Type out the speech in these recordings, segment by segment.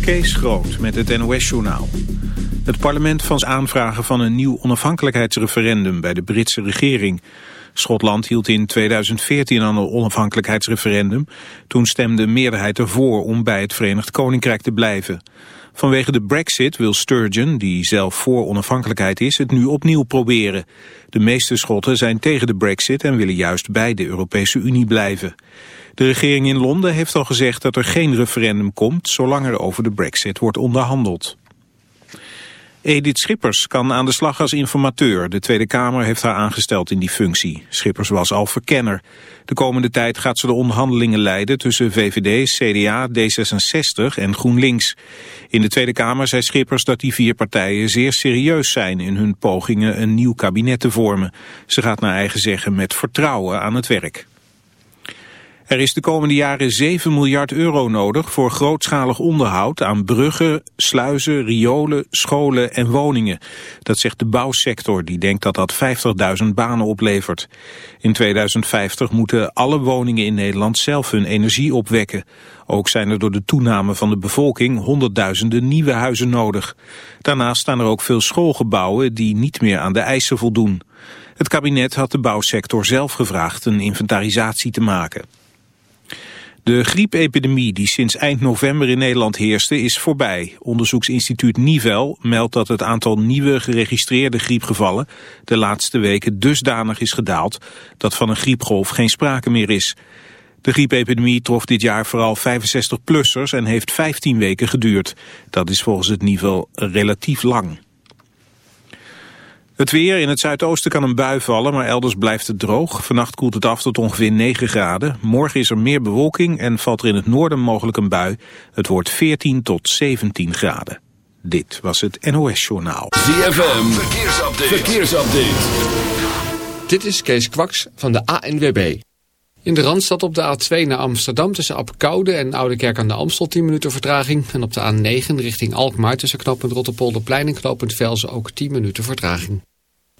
Kees Groot met het NOS-journaal. Het parlement van aanvragen van een nieuw onafhankelijkheidsreferendum bij de Britse regering. Schotland hield in 2014 aan een onafhankelijkheidsreferendum. Toen stemde meerderheid ervoor om bij het Verenigd Koninkrijk te blijven. Vanwege de brexit wil Sturgeon, die zelf voor onafhankelijkheid is, het nu opnieuw proberen. De meeste Schotten zijn tegen de brexit en willen juist bij de Europese Unie blijven. De regering in Londen heeft al gezegd dat er geen referendum komt zolang er over de brexit wordt onderhandeld. Edith Schippers kan aan de slag als informateur. De Tweede Kamer heeft haar aangesteld in die functie. Schippers was al verkenner. De komende tijd gaat ze de onderhandelingen leiden tussen VVD, CDA, D66 en GroenLinks. In de Tweede Kamer zei Schippers dat die vier partijen zeer serieus zijn in hun pogingen een nieuw kabinet te vormen. Ze gaat naar eigen zeggen met vertrouwen aan het werk. Er is de komende jaren 7 miljard euro nodig voor grootschalig onderhoud aan bruggen, sluizen, riolen, scholen en woningen. Dat zegt de bouwsector, die denkt dat dat 50.000 banen oplevert. In 2050 moeten alle woningen in Nederland zelf hun energie opwekken. Ook zijn er door de toename van de bevolking honderdduizenden nieuwe huizen nodig. Daarnaast staan er ook veel schoolgebouwen die niet meer aan de eisen voldoen. Het kabinet had de bouwsector zelf gevraagd een inventarisatie te maken. De griepepidemie die sinds eind november in Nederland heerste is voorbij. Onderzoeksinstituut Nivel meldt dat het aantal nieuwe geregistreerde griepgevallen de laatste weken dusdanig is gedaald dat van een griepgolf geen sprake meer is. De griepepidemie trof dit jaar vooral 65-plussers en heeft 15 weken geduurd. Dat is volgens het Nivel relatief lang. Het weer, in het zuidoosten kan een bui vallen, maar elders blijft het droog. Vannacht koelt het af tot ongeveer 9 graden. Morgen is er meer bewolking en valt er in het noorden mogelijk een bui. Het wordt 14 tot 17 graden. Dit was het NOS Journaal. ZFM, verkeersupdate. verkeersupdate. Dit is Kees Kwaks van de ANWB. In de Randstad op de A2 naar Amsterdam tussen Apkoude en Oudekerk aan de Amstel 10 minuten vertraging. En op de A9 richting Alkmaar tussen knooppunt Rotterpolderplein en knooppunt Velzen ook 10 minuten vertraging.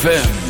ZFM.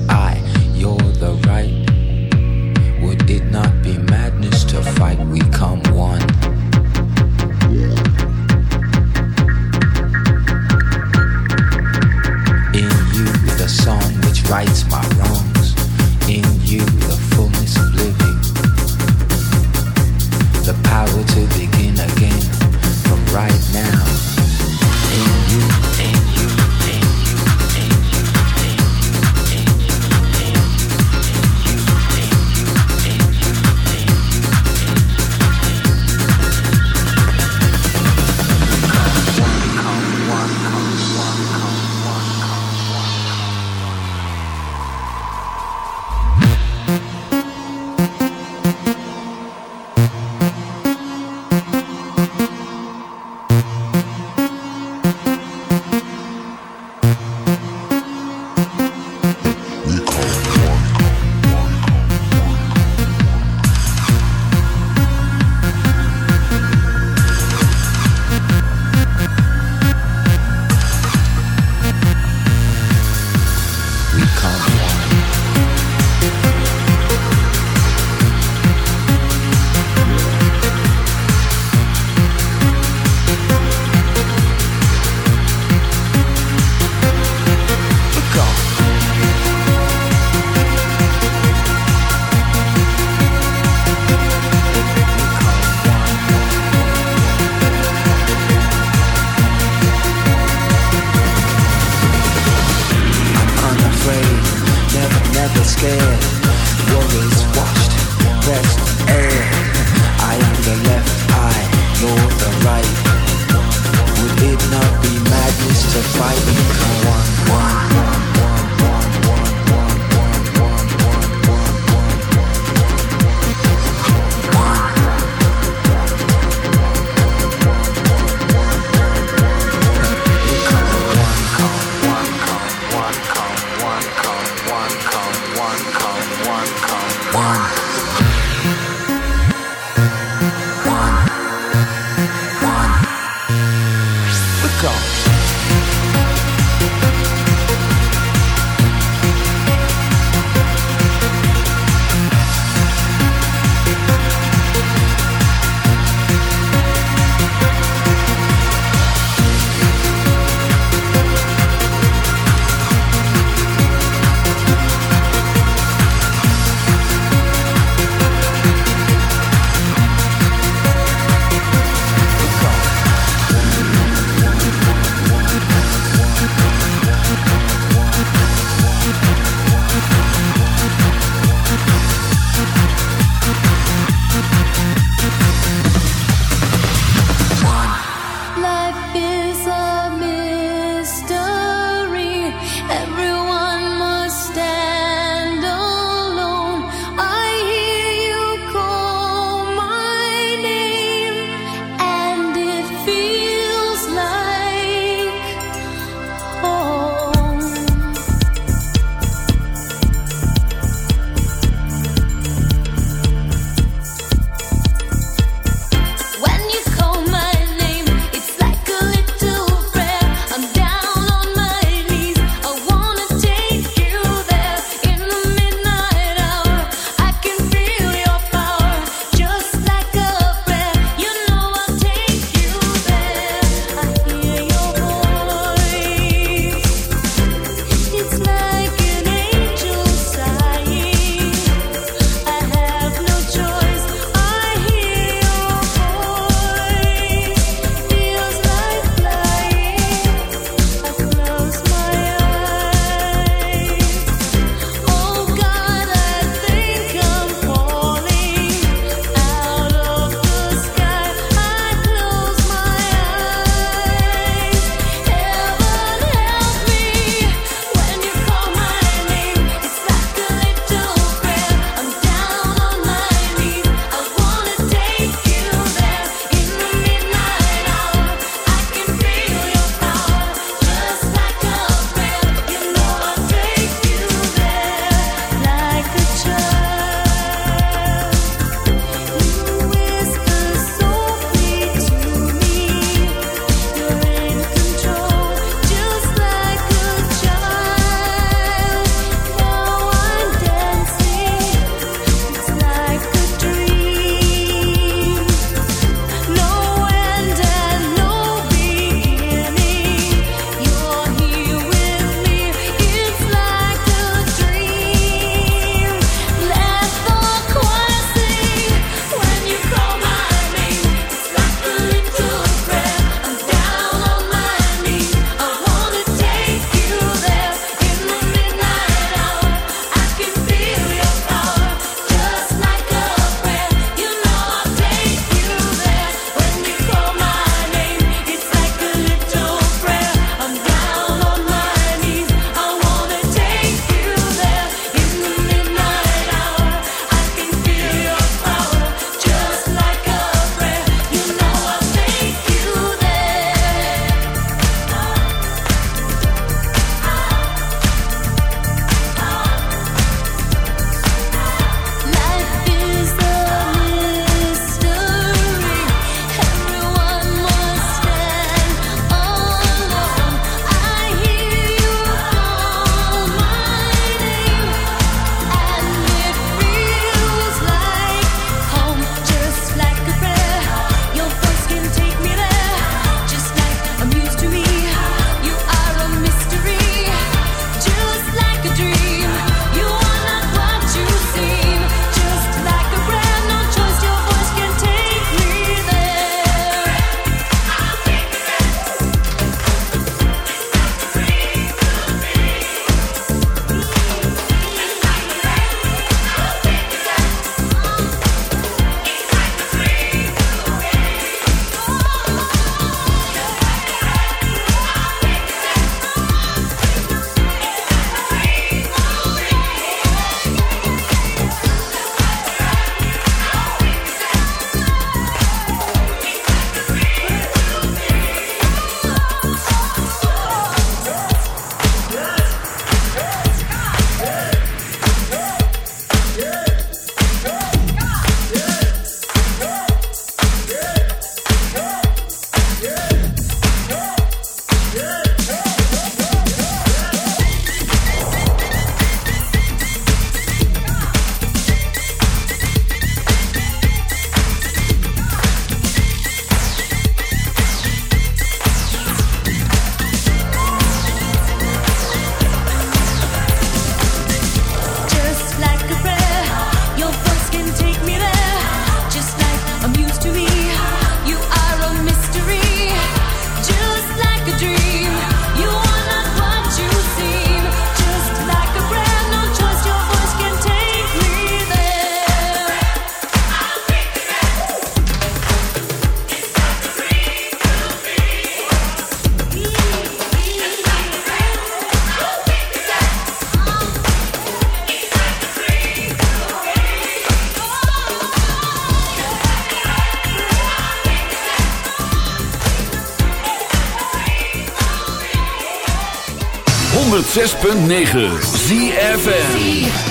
106.9 ZFN